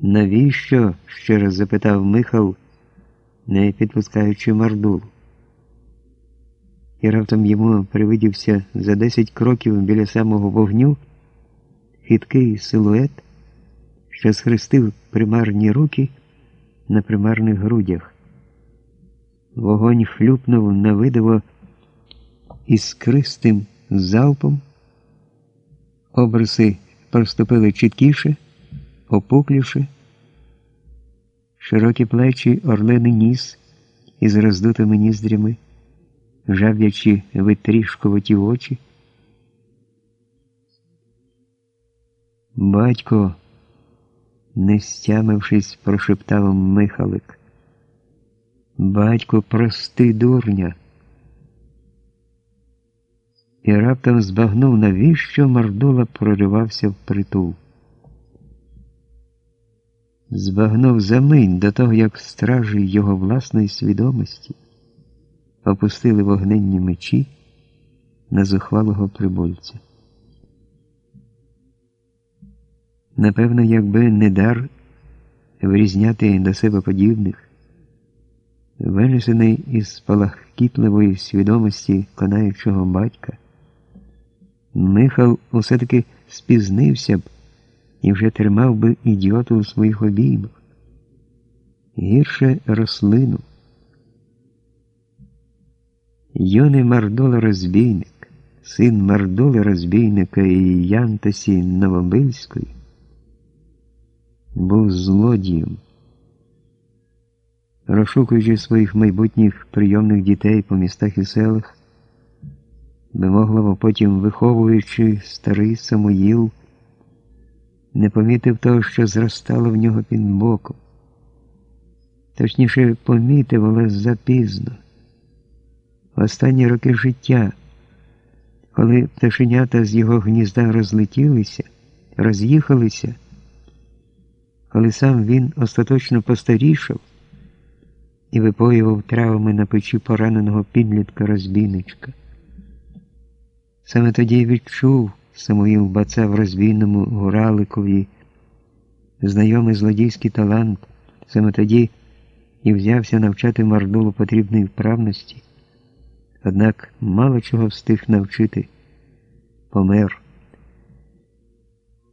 Навіщо? ще раз запитав Михал, не підпускаючи мардулу. І раптом йому привидівся за десять кроків біля самого вогню хиткий силует, що схрестив примарні руки на примарних грудях. Вогонь хлюпнув на видиво іскристим залпом, обриси проступили чіткіше, опуклівши, широкі плечі орлини ніс із роздутими ніздрями, жаб'ячі витрішкуваті очі. Батько, не стямившись, прошептав Михалик. Батько, прости, дурня. І раптом збагнув, навіщо мордула проривався в притул. Збагнув за до того, як стражі його власної свідомості опустили вогненні мечі на зухвалого прибульця. Напевно, якби не дар вирізняти до себе подібних, винесений із палахкітливої свідомості конаючого батька, Михал усе таки спізнився б і вже тримав би ідіоту у своїх обіймах. Гірше рослину. Йони Мардола розбійник, син Мардоли розбійника і Янтасі Новобильської, був злодієм. Розшукуючи своїх майбутніх прийомних дітей по містах і селах, вимогливо потім виховуючи старий Самуїл, не помітив того, що зростало в нього під боком. Точніше, помітив, але запізно. В останні роки життя, коли пташенята з його гнізда розлетілися, роз'їхалися, коли сам він остаточно постарішав і випоював травами на печі пораненого підлітка розбійничка. Саме тоді відчув Самуїл Баца в розбійному Гураликові, знайомий злодійський талант, саме тоді і взявся навчати мордулу потрібної вправності, однак мало чого встиг навчити, помер.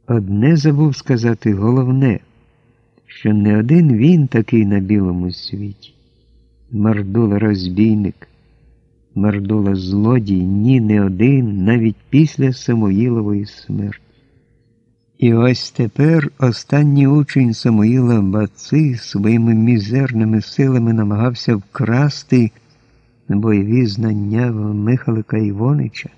Одне забув сказати головне, що не один він такий на білому світі. Мордула розбійник. Мардула злодій, ні не один, навіть після Самоїлової смерті. І ось тепер останній учень Самоїла Баци своїми мізерними силами намагався вкрасти бойові знання Михалика Івонича,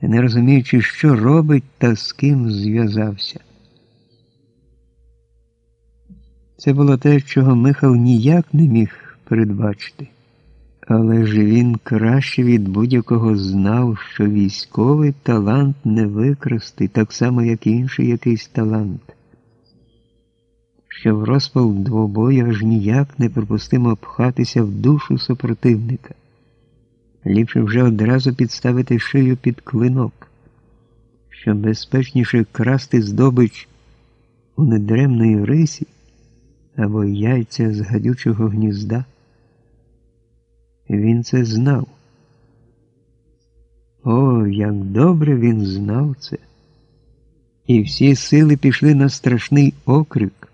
не розуміючи, що робить та з ким зв'язався. Це було те, чого Михал ніяк не міг передбачити. Але ж він краще від будь-якого знав, що військовий талант не викрасти, так само, як інший якийсь талант, що в розпал двобою аж ніяк не припустимо пхатися в душу супротивника. Ліпше вже одразу підставити шию під клинок, щоб безпечніше красти здобич у недремної рисі або яйця з гадючого гнізда. Він це знав. О, як добре він знав це. І всі сили пішли на страшний окрик,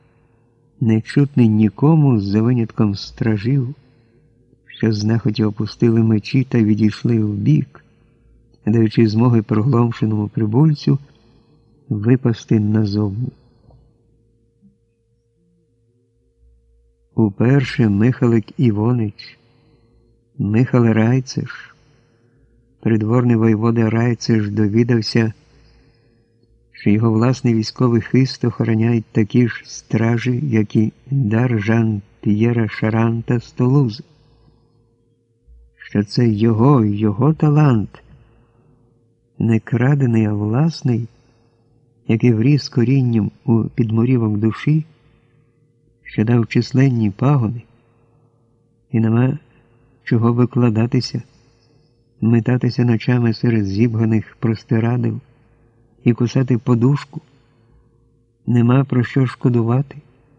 нечутний нікому за винятком стражів, що знахоті опустили мечі та відійшли вбік, даючи змоги прогломшеному прибульцю випасти назовні. Уперше Михалик Івонич. Михал Райцеш, придворний воєвода Райцеш довідався, що його власний військовий хист охороняють такі ж стражі, як і дар Жан П'єра Шаранта з Толузи, що це його, його талант, не крадений, а власний, який вріс корінням у підморівок душі, що дав численні пагони, і нема чого викладатися, метатися ночами серед зібганих простирадів і кусати подушку, Нема про що шкодувати.